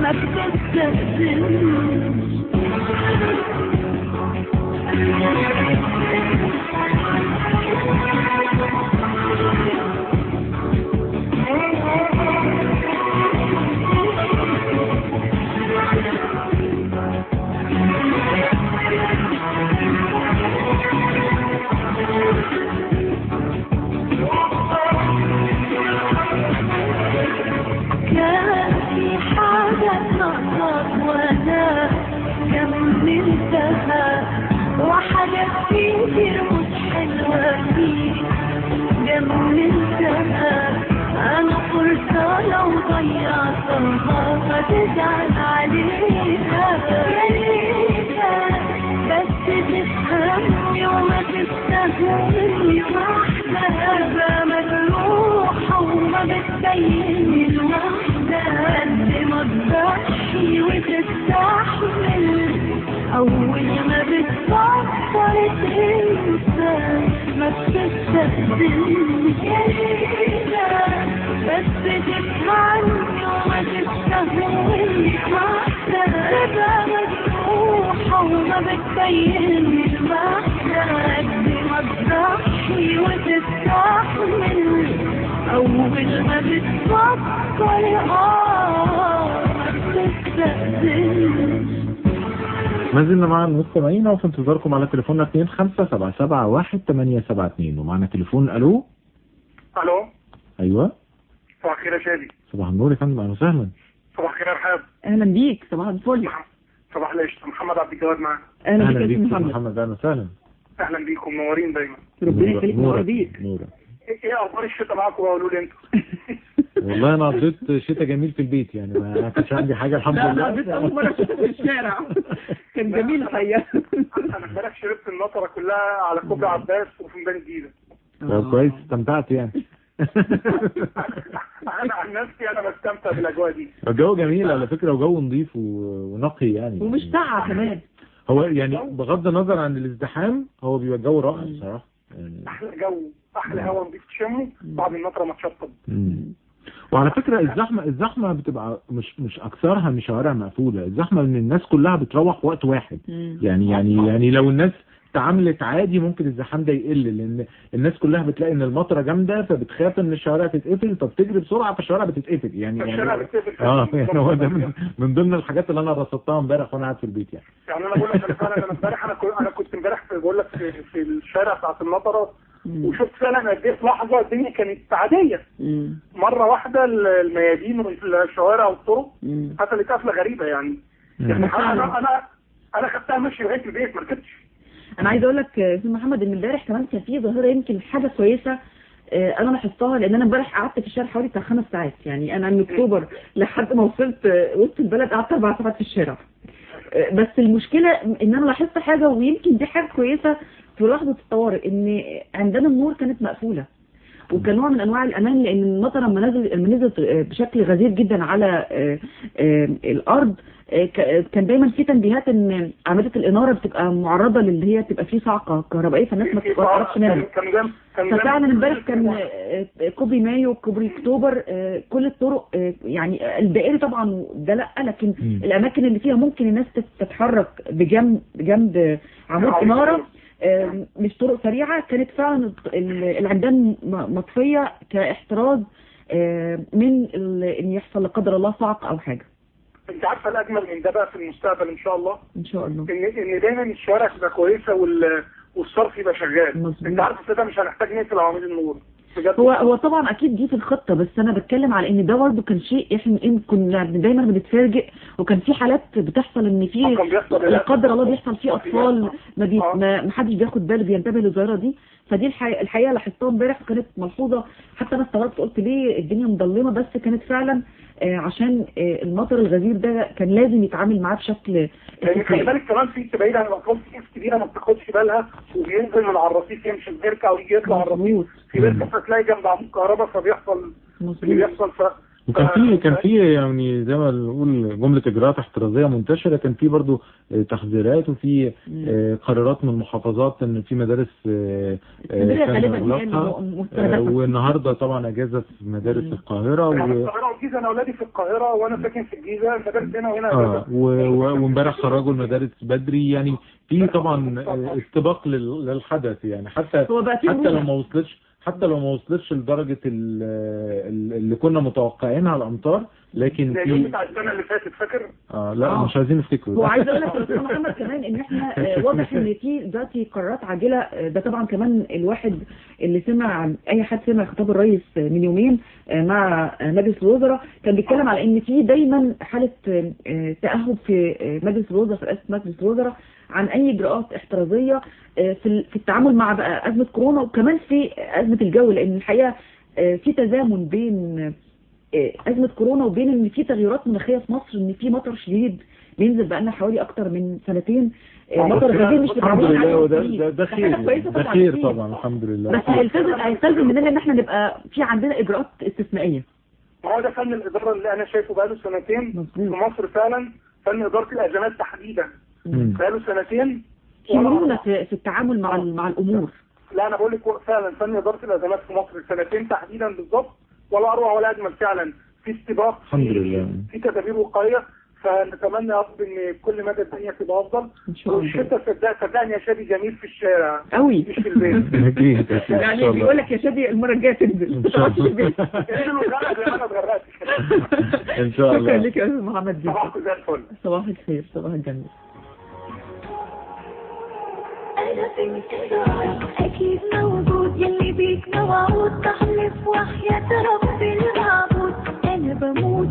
ما بتستأذنش كان وحاجات كتير مش حلوة فيك جملتها أنا فرصة لو ضيعتها فتزعل عليها. يا ريتها بس تفهمني وما تستهوني واحدة. أبقى مجروحة وما بتبين الوحدة. قد ما تضحي وتستحمل أول ما بتفكر تنسى ما بتستخدمش بس تفهمني وما تستهوني واحدة تبقى مجروحة وما بتبين الوحدة قد ما تضحي وتستحمل أول ما بتفكر آه ما بتستأذنش
ما زلنا مع المستمعين. وفي انتظاركم على تليفوننا 25771872 ومعنا تليفون. ألو؟
ألو؟
أيوه.
صباح الخير يا شادي.
صباح النور يا فندم. أهلا وسهلا.
صباح الخير يا رحاب
أهلا بيك. صباح الفل.
صباح القشطه محمد عبد الجواد معانا
أهلا بيك يا محمد.
أهلا وسهلا.
أهلا بيكم. منورين دايما.
ربنا يخليك.
نورك-
منور بيك.
نورك.
إيه أخبار الشتاء معاكم بقى قولوا لي أنتوا.
والله أنا قضيت شتاء جميل في البيت يعني ما كانش عندي حاجة الحمد لله.
لا بيت أول مرة اشوفه في الشارع. كان جميل الحقيقة.
أنا امبارح شربت النطرة كلها على كوبري عباس وفي ميدان الجيزه
طب كويس استمتعت يعني.
أنا عن نفسي أنا بستمتع بالأجواء دي.
الجو جميل على فكرة وجو نظيف ونقي يعني.
ومش ساقعة كمان.
هو يعني بغض النظر عن الازدحام هو بيبقى الجو رائع بصراحة.
أحلى جو أحلى هوا نضيف تشمه بعد النطره ما تشطب.
وعلى فكرة الزحمة الزحمة بتبقى مش مش أكثرها من شوارع مقفولة الزحمة إن الناس كلها بتروح في وقت واحد. يعني يعني يعني لو الناس تعاملت عادي ممكن الزحام ده يقل لأن الناس كلها بتلاقي إن المطرة جامدة فبتخاف إن الشوارع تتقفل فبتجري بسرعة فالشوارع بتتقفل. يعني
الشارع
يعني
بتقفل
آه يعني هو ده من, من ضمن الحاجات اللي أنا رصدتها امبارح وأنا قاعد في البيت يعني.
يعني أنا بقول لك أنا أنا امبارح أنا كنت أنا كنت امبارح بقول لك في, في الشارع بتاعت النطره وشفت فعلا قد إيه في لحظة الدنيا كانت عادية. مرة واحدة ال- الميادين والشوارع والطرق قفلت قفلة غريبة يعني. يعني أنا أنا أنا أنا خدتها ماشي لغايه البيت ما ركبتش.
أنا عايزه أقول لك يا أستاذ محمد إن امبارح كمان كان في ظاهرة يمكن حاجة كويسة آه، أنا لاحظتها لأن أنا امبارح قعدت في الشارع حوالي بتاع خمس ساعات. يعني أنا من أكتوبر لحد ما وصلت آه، وسط البلد قعدت أربع ساعات في الشارع. آه، بس المشكلة إن أنا لاحظت حاجة ويمكن دي حاجة كويسة في لحظة الطوارئ إن عندنا النور كانت مقفولة. وكان نوع من أنواع الأمان لأن المطر لما نزل لما نزلت آه، بشكل غزير جدا على آه، آه، الأرض كان دايما في تنبيهات إن عمليه الإنارة بتبقى معرضة للي هي تبقى فيه صعقه كهربائية فالناس ما تقربش منها.
كان جنب كان جنب-
ففعلا امبارح كان كوبري مايو كوبري أكتوبر كل الطرق يعني الدائري طبعا ده لأ لكن. الأماكن اللي فيها ممكن الناس تت- تتحرك بجنب بجنب عمود إنارة. مش طرق سريعة. كانت فعلا ال- العمدان م- مطفية كاحتراز من إن يحصل لا قدر الله صعق أو حاجة.
أنت عارفه الأجمل من ده بقى في المستقبل إن شاء الله؟
إن شاء الله.
ان إن دايما الشوارع تبقى كويسة وال والصرف يبقى شغال. أنت عارف كده مش هنحتاج نقفل عواميد النور.
هو هو طبعا أكيد دي في الخطة بس أنا بتكلم على إن ده برضه كان شيء إحنا إن كنا دايما بنتفاجئ وكان في حالات بتحصل إن في
بيحصل.
لا قدر الله بيحصل في
آه،
أطفال ما بي
آه.
ما ما حدش بياخد باله بينتبه للظاهرة دي. فدي الحقيقة لاحظتها امبارح كانت ملحوظة. حتى أنا استغربت قلت ليه الدنيا مظلمة؟ بس كانت فعلا آه، عشان آه، المطر الغزير ده كان لازم يتعامل معاه بشكل
لأن خلي. بالك كمان في بعيد عن الاطفال في ناس كبيره ما بتاخدش بالها وبينزل من على الرصيف يمشي البركه ويجي يطلع على الرصيف. في بركه فتلاقي جنب عمود كهرباء فبيحصل اللي بيحصل
وكان في كان في يعني زي ما نقول جملة إجراءات احترازية منتشرة. كان في برضو آه، تحذيرات وفي آه، قرارات من المحافظات إن في مدارس آه، آه، كان آه،
مستهدفة.
والنهاردة طبعا أجازة في مدارس و
القاهرة والجيزه أنا اولادي في القاهرة وأنا ساكن في الجيزة. المدارس هنا وهنا
آه وامبارح خرجوا المدارس بدري. يعني في طبعا آه، استباق لل- للحدث. يعني حتى حتى لو. ما وصلتش حتى لو ما وصلتش لدرجة ال- ال- اللي كنا متوقعينها الأمطار لكن
اليوم
في
بتاع السنة اللي فاتت فاكر
آه لا
آه.
مش عايزين نفتكره
هو عايز أقول لك يا أستاذ محمد كمان إن إحنا آه، واضح إن في دلوقتي قرارات عاجلة آه، ده طبعا كمان الواحد اللي سمع عن أي حد سمع خطاب الرئيس آه، من يومين مع مجلس الوزراء كان بيتكلم على إن في دايما حالة تأهب في مجلس الوزراء في رئاسة مجلس الوزراء عن أي اجراءات احترازية آه، في ال- في التعامل مع بقى أزمة كورونا وكمان في أزمة الجو لأن الحقيقة آه، في تزامن بين آه، أزمة كورونا وبين إن في تغيرات مناخية في مصر إن في مطر شديد بينزل بقالنا حوالي أكتر من سنتين مطر غزير مش
الحمد لله ده, ده
سنين.
خير
كويسة
ده
طبعا
خير. طبعا الحمد لله
بس هيلتزم هيلتزم مننا إن إحنا نبقى في عندنا إجراءات استثنائية
هو ده فن الإدارة اللي أنا شايفه بقاله سنتين في. مصر فعلا فن إدارة الأزمات تحديدا. بقاله سنتين
في مرونة في في التعامل مع ال- مع الأمور.
لا أنا بقول لك فعلا فن إدارة الأزمات في مصر سنتين تحديدا بالظبط ولا أروع ولا أجمل فعلا. في استباق
الحمد
في-
لله.
في تدابير وقايه فنتمنى يا رب إن كل مدى الدنيا تبقى أفضل.
إن شاء الله.
صدقني يا شادي جميل في الشارع
قوي
مش في البيت.
أكيد إن
يعني
شاء
بيقول
الله
لك يا شادي المرة الجاية تنزل.
إن شاء الله. إن شاء
شكرا
الله
لك يا أستاذ محمد جدا
صباحكم زي الفل.
صباح الخير صباح الجنة.
أنا في انتظارك أكيد موجود يلي بيك موعود تحلف وحياة ربي المعبود أنا بموت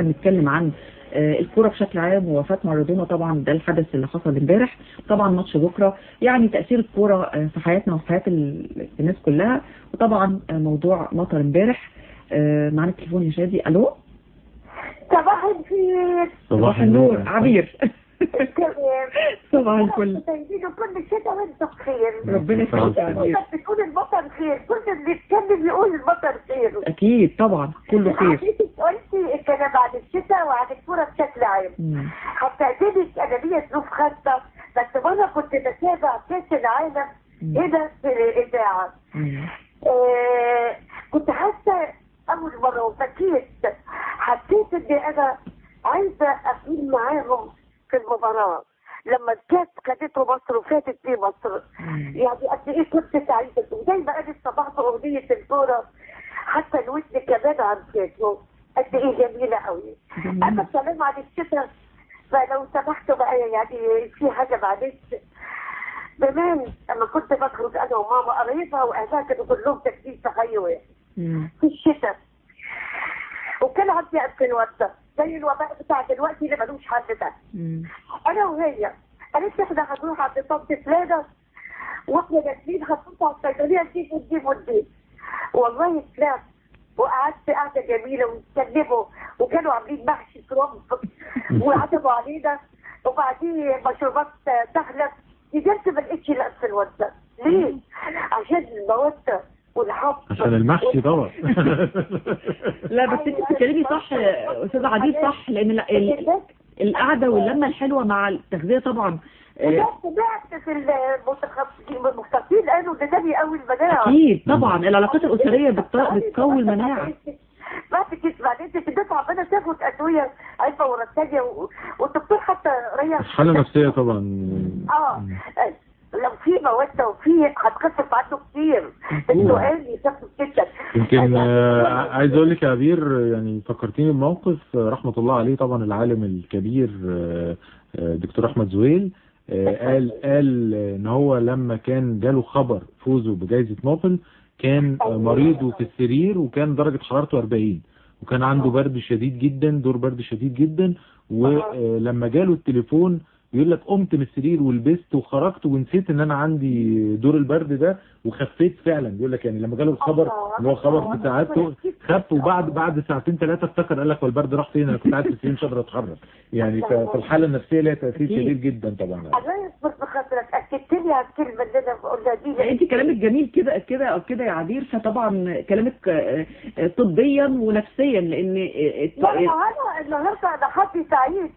إحنا بنتكلم عن آه، الكرة بشكل عام ووفاة مارادونا طبعا ده الحدث اللي حصل امبارح. طبعا ماتش بكرة يعني تأثير الكرة آه، في حياتنا وفي حياة ال- الناس كلها. وطبعا آه، موضوع مطر امبارح معانا التليفون يا شادي. ألو؟
صباح الخير.
صباح النور. عبير. صباح
طيبين كل الشتاء وأنتم بخير
ربنا يخليك. يا
بتقول المطر خير كل اللي يتكلم يقول المطر خير
أكيد طبعا. كله خير.
حضرتك قلتي الكلام عن الشتاء وعن الكوره بشكل عام. هستأذنك أنا ليا ظروف خاصه بس مره كنت بتابع كاس العالم في الاذاعه
مم.
آه كنت حاسه اول مره وبكيت حسيت ان أنا عايزه اكون معاهم في المباراه لما الكاس خدته مصر وفاتت بيه مصر. يعني قد إيه كنت سعيدة. وزي ما قالت صباح في أغنية الكورة حتى الودن كمان عن كاسه قد إيه جميلة قوي. أما الكلام عن الشتاء فلو سمحتوا بقى يعني في حاجة معلش. زمان لما كنت بخرج أنا وماما قريبها وأهلها كانوا كلهم تكتيك في حي واحد. في الشتاء. وكان عندي انفلونزا زي الوباء بتاع دلوقتي اللي ملوش حل ده. أنا وهي. قالت لي إحنا هنروح عند طنط فلانه وإحنا نازلين هنروح على الصيدليه نجيب ونجيب ونجيب والله طلعت وقعدت قعدة جميلة واتكلموا وكانوا عاملين محشي كرنب وعزموا علينا. وبعدين مشروبات سهله نزلت ما لقيتش الانفلونزا ليه؟ عشان المواد والحب.
عشان المحشي طبعا.
لا بس انت بتتكلمي صح يا أستاذة عبير صح لأن ال- ال- القعده واللمة الحلوة مع التغذية طبعا. آه،
وده سمعت في المختصين قالوا ده ده بيقوي المناعة.
أكيد طبعا. العلاقات الأسرية بت- بتقوي المناعة.
ما بتسمع انت بتدفع عماله تاخد أدوية علبه ورا الثانية والدكتور حتى ريح.
حالة نفسية طبعا.
آه. لو في مواد وفي هتخفف عنه كتير. السؤال يخفف جدا.
يمكن آه، عايز أقول لك يا عبير يعني فكرتيني بموقف آه، رحمة الله عليه طبعا العالم الكبير آه، دكتور أحمد زويل قال قال إن هو لما كان جاله خبر فوزه بجائزة نوبل كان مريض وفي السرير وكان درجة حرارته 40 وكان عنده برد شديد جدا دور برد شديد جدا ولما جاله التليفون يقول لك قمت من السرير ولبست وخرجت ونسيت إن أنا عندي دور البرد ده وخفيت فعلا. يقول لك يعني لما جاله الخبر ان هو خبر في ساعته خف وبعد بعد ساعتين ثلاثة افتكر قال لك هو البرد راح فين؟ أنا كنت قاعد في السرير مش قادر أتحرك. يعني فالحالة النفسية ليها
تأثير.
كبير جدا طبعا.
الله يصبر بخاطرك. اكدت لي على الكلمة اللي أنا بقولها دي.
لا، أنت كلامك جميل كده كده أو كده يا عبير. فطبعا كلامك آه، آه، طبيا ونفسيا لأن آه،
لا أنا النهارده أنا حظي سعيد.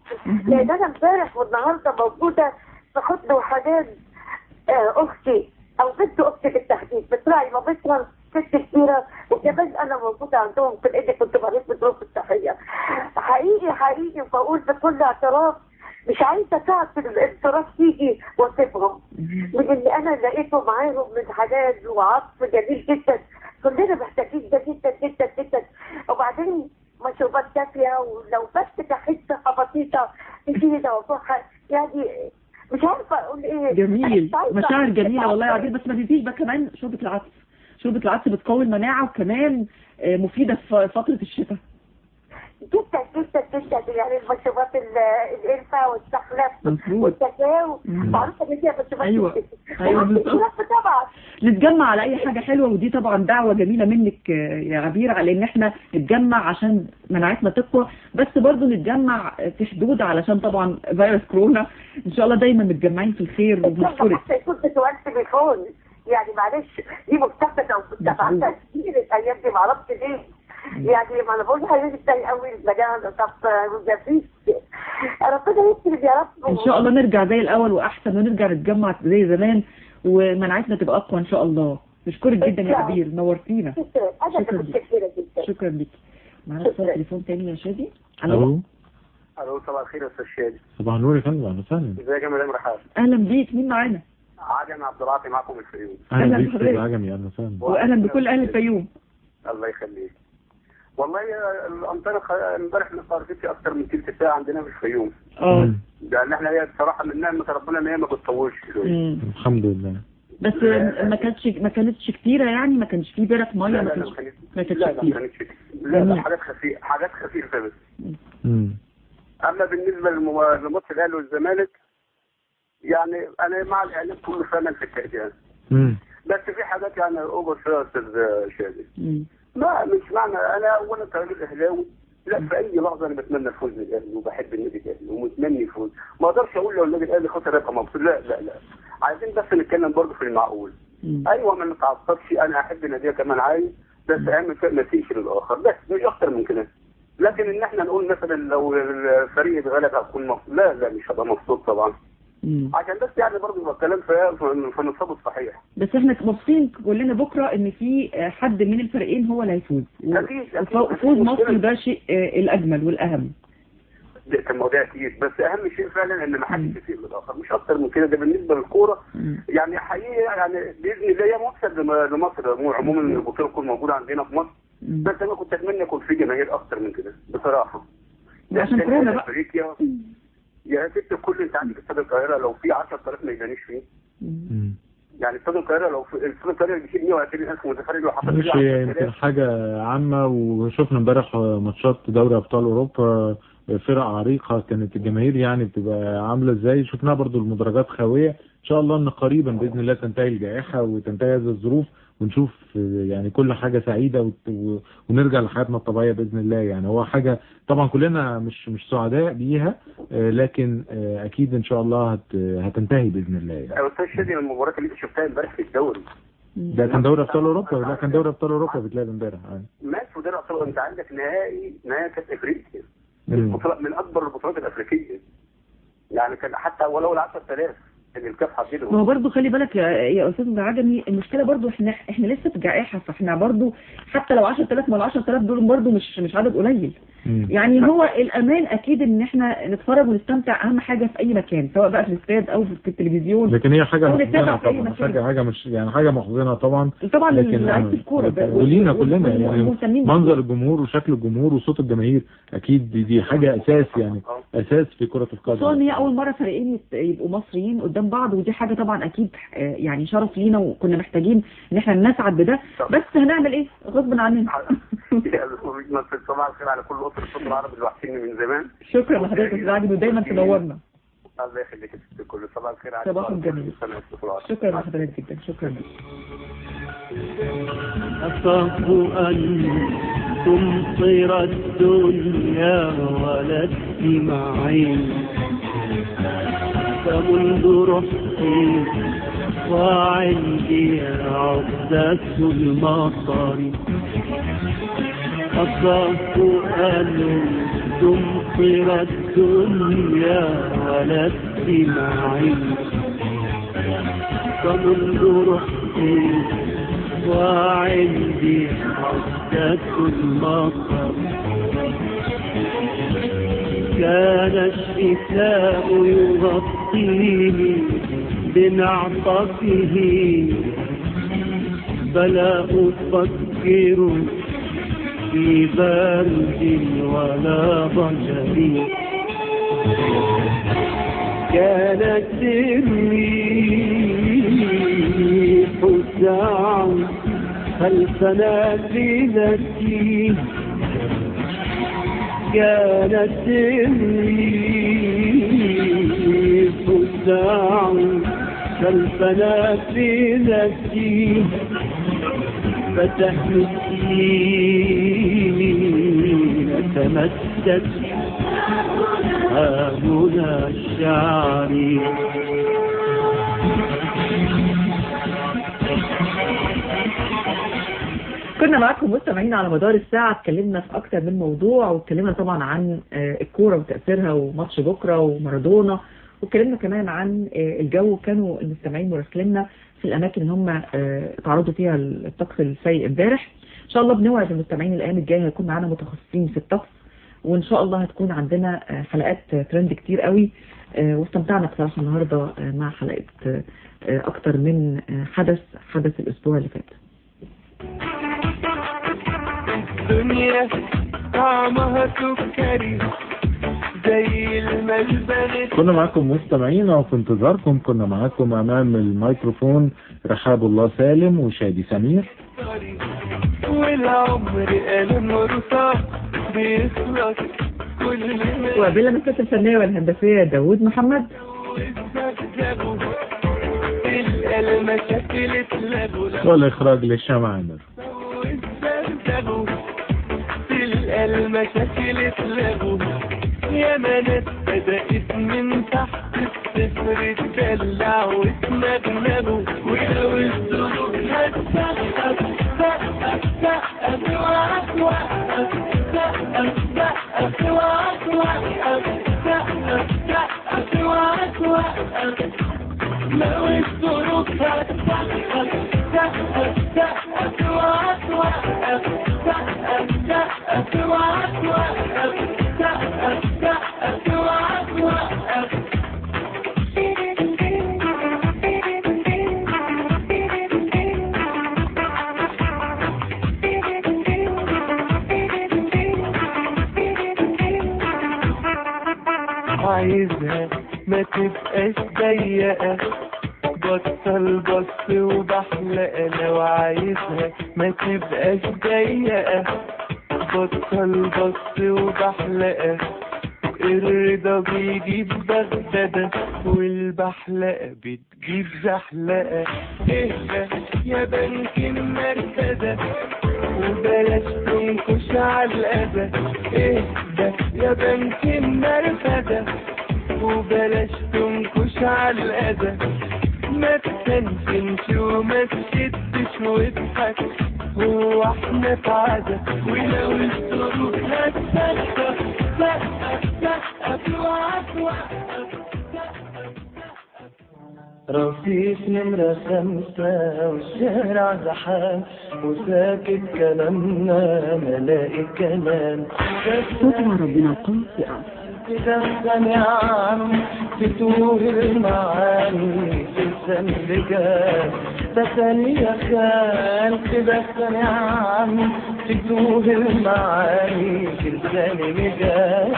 لأن أنا امبارح والنهاردة موجودة في حضن وحنان آه، أختي. أو بنت أختي بالتحديد بتراعي مامتها ست كبيرة وكمان أنا موجودة عندهم في لاني كنت مريض بظروف الصحية. حقيقي حقيقي بقول بكل اعتراف مش عايزة ساعه الانصراف تيجي وأسيبهم. من اللي أنا لقيته معاهم من حنان وعطف جميل جدا. كلنا محتاجين ده جدا جدا جدا. وبعدين مشروبات دافية ولو بس كحته بسيطه تفيده وفرحه يعني مش عارفة أقول إيه.
جميل. مشاعر جميلة والله يا عبير بس ما تنسيش بقى كمان شوربه العدس. شوربه العدس بتقوي المناعة وكمان آه، مفيدة في فترة الشتاء.
جدا جدا جدا يعني المشروبات ال- القرفة والسحلب
مم.
معروفه إن فيها مشروبات.
أيوة.
وعندي
بالظبط.
طبعا.
نتجمع على أي حاجة حلوة ودي طبعا دعوة جميلة منك يا عبير على إن إحنا نتجمع عشان مناعتنا تقوى. بس برضو نتجمع في حدود علشان طبعا فيروس كورونا. إن شاء الله دايما متجمعين في الخير وبنشكرك.
حتى يكون في سؤال تليفون يعني معلش دي مستفزه ومستفزه كتير الأيام دي معرفش ليه. يعني ما أنا بقول حضرتك إزاي قوي المجال طب ما فيش ربنا يكرم يا رب.
إن شاء الله نرجع زي الأول وأحسن ونرجع نتجمع زي زمان. ومناعتنا تبقى أقوى إن شاء الله. نشكرك جدا يا عبير نورتينا.
شكرا.
لك. شكرا لك معانا اتصال تليفون تاني يا شادي.
ألو؟
ألو؟ صباح الخير يا أستاذ شادي.
صباح النور يا فندم أهلا وسهلا.
إزيك يا مدام رحاب؟
أهلا بيك مين معانا؟
عجم عبد العاطي معكم الفيوم.
أهلا
بيك. أستاذ عجمي أهلا وسهلا.
واهلا بكل أهل الفيوم.
الله يخليك. والله يا الامطار خ- امبارح ما صارتش أكتر من تلت ساعة عندنا في الفيوم.
آه.
لأن إحنا هي بصراحة من نعمه ربنا ان هي ما بتطولش
شوية.
الحمد لله.
بس ما كانتش ما كانتش كتيرة يعني؟ ما كانش فيه برك مية؟
لا
ما كانش ما كانتش
لا لا لا لا حاجات خفيفة حاجات خفيفة بس.
مم.
أما بالنسبة للمو- لماتش الأهلي والزمالك يعني أنا مع الاعلام كله فعلا في التأجيل
مم.
بس في حاجات يعني اوفر شوية يا أستاذ شادي. ما مش معنى أنا اولا كراجل أهلاوي. لا في أي لحظة أنا بتمنى الفوز للاهلي وبحب النادي الأهلي ومتمني الفوز. ما أقدرش أقول لو النادي الأهلي خسر ابقى مبسوط. لا لا لا. عايزين بس نتكلم برضه في المعقول. أيوه ما نتعصبش. أنا أحب النادي كمان عايز بس شيء ما تسيئش للآخر. بس مش أكتر من كده. لكن إن إحنا نقول مثلا لو الفريق اتغلب هكون مبسوط. لا لا مش هبقى مبسوط طبعا.
مم.
عشان بس يعني برضه يبقى الكلام في نصابه الصحيح.
بس إحنا مبسوطين كلنا بكرة إن في حد من الفريقين هو اللي هيفوز. فوز مصر. ده شيء آه، الأجمل والأهم.
ده كان موضوع كتير بس أهم شيء فعلا إن ما حدش يسيء للآخر. مش أكتر من كده ده بالنسبة للكورة. يعني حقيقي يعني بإذن الله هي مكسب لم- لمصر. مو- عموما البطولة تكون موجودة عندنا في مصر. بس أنا كنت أتمنى يكون في جماهير أكتر من كده. بصراحة.
عشان كورونا بقى.
يا ست الكل انت عندك استاد القاهرة لو في 10000 ما يجانيش فيه. يعني استاد القاهرة لو في استاد القاهرة بيشيل 120000 متفرج لو حصل
مش
فيه
هي
10,000
يمكن حاجة عامة وشفنا امبارح ماتشات دوري أبطال أوروبا فرق عريقة كانت الجماهير يعني بتبقى عاملة إزاي. شفناها برضو المدرجات خاوية. إن شاء الله إن قريبا بإذن الله تنتهي الجائحة وتنتهي هذه الظروف. ونشوف يعني كل حاجة سعيدة ونرجع لحياتنا الطبيعية بإذن الله. يعني هو حاجة طبعا كلنا مش مش سعداء بيها لكن آه، أكيد إن شاء الله هت- هتنتهي بإذن الله يعني.
يا أستاذ شادي المباريات اللي أنت شفتها امبارح في الدوري.
ده كان دوري أبطال أوروبا لا كان دوري أبطال أوروبا بتلعب امبارح؟ يعني.
ماتش ودوري أبطال أنت عندك نهائي نهائي
كأس
إفريقيا. من أكبر البطولات الإفريقية. يعني كان حتى ولو ال 10000 الكاف
ما هو برضه خلي بالك يا يا أستاذ عجمي المشكلة برضه إحنا إحنا لسه في جائحة فإحنا برضه حتى لو 10000 ما ال 10000 دول برضه مش مش عدد قليل. يعني هو الأمان أكيد إن إحنا نتفرج ونستمتع أهم حاجة في أي مكان سواء بقى في الاستاد أو في التلفزيون.
لكن هي
في أي
طبعا
مكان.
حاجة حاجة مش يعني حاجة محزنة طبعا
طبعا
لكن
لعيبة الكورة بقى.
ولينا كلنا يعني منظر الجمهور وشكل الجمهور وصوت الجماهير أكيد دي, دي حاجة أساس يعني أساس في كرة
خصوصا ان
القدم
هي أول مرة فريقين يبقوا مصريين قدام بعض ودي حاجة طبعا أكيد آه، يعني شرف لينا وكنا محتاجين إن إحنا نسعد بده. بس هنعمل إيه؟ غصب عننا.
صباح الخير على كل أسرة الصوت العربي اللي من زمان.
شكرا لحضرتك يا أستاذ ودايما تنورنا.
الله يخليك يا ست الكل. صباح الخير على
صباح
كل
الجميل. شكرا لحضرتك جدا. شكرا
أخاف أن تمطر الدنيا ولدت معي. فمنذ رحتي وعندي عقدة المطر. أخاف أن تمطر الدنيا ولدت معي فمنذ رحتي وعندي عدة المطر. كان الشتاء يغطيني بنعطفه. فلا أفكر في برد ولا ضجر. كانت الريح تسعى خلف نافذتي كانت الريح تسعى خلف نافذتي فتحت السين تمدت هاهنا الشعري
كنا معاكم مستمعين على مدار الساعة. اتكلمنا في أكتر من موضوع واتكلمنا طبعا عن آه، الكورة وتأثيرها وماتش بكرة ومارادونا. واتكلمنا كمان عن آه، الجو. كانوا المستمعين مراسليننا في الأماكن اللي هم آه، تعرضوا فيها الطقس السيء امبارح. إن شاء الله بنوعد المستمعين الأيام الجاية هيكون معانا متخصصين في الطقس وإن شاء الله هتكون عندنا آه، حلقات آه، ترند كتير قوي. آه، واستمتعنا بصراحة النهاردة آه، مع حلقة آه، آه، أكتر من آه، حدث حدث الأسبوع اللي فات.
دنيا طعمها سكري.
زي الملبن.
كنا معاكم مستمعين وفي انتظاركم كنا معاكم أمام الميكروفون رحاب الله سالم وشادي سمير.
والعمر قلم رصاص بيخلص كل ما
وباللمسات الفنية والهندسية داوود محمد.
والإخراج للشام عامر
المشاكل اتلغوا يا منات بدأت من تحت الصفر تدلع وتنغنغوا ولو الظروف هتسقف سقف سقف وقف وقف سقف سقف وقف وقف سقف سقف وقف وقف لو الظروف ضيقة بطل بص وبحلق لو عايزها ما تبقاش ضيقة بطل بص وبحلقة الرضا بيجيب بغدادة والبحلقة بتجيب زحلقة. اهدى يا بنك المركزة وبلاش تنكش على الأذى اهدى يا بنك المركزة وبلاش تنكش على الأذى. ما تستنفنش وما تشدش واضحك هو إحنا تعادة ولو الظروف هتسقف سقف سقف وقف وقف
رصيف نمرة خمسة والشارع زحام. وساكت كلامنا ملاقي كلام
صوت ربنا القاسئة
تدخل عم تتوه المعاني في السندجات تسأل يا خال تدخل عم تتوه المعاني في السندجات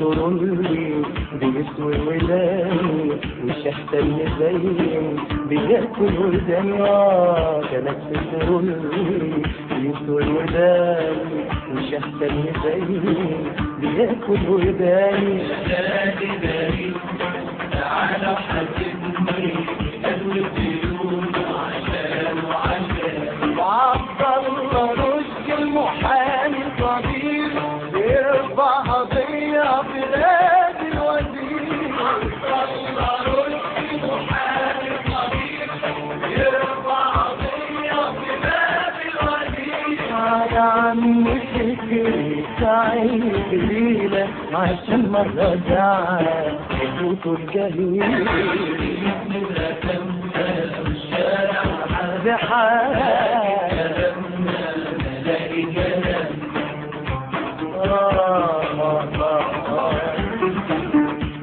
كترولي بيسوي ولاني مش احتل زيي بيأكل وداني آه كلام كترولي بيسوي ولاني مش احتل زيي بيأكل وداني تعالى حاسبني قبل عم فكري سعيد ليلة عشان مرة زعل صوته الجليل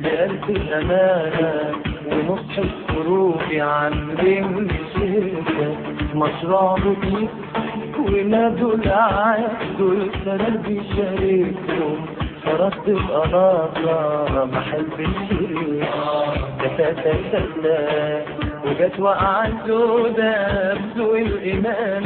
بقلب الأمانة ونصح الخروج عن بين الشركة مشروع بطيء ونادوا العقد والسند بيشاركهم فرصت القناطة محل الشريك دفاتة سهلة وجت وقع السودة بسوء الإيمان.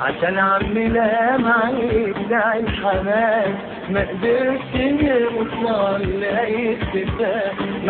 عشان عمي لا معي بتاع الحمام ما قدرش يوصل لأي اتفاق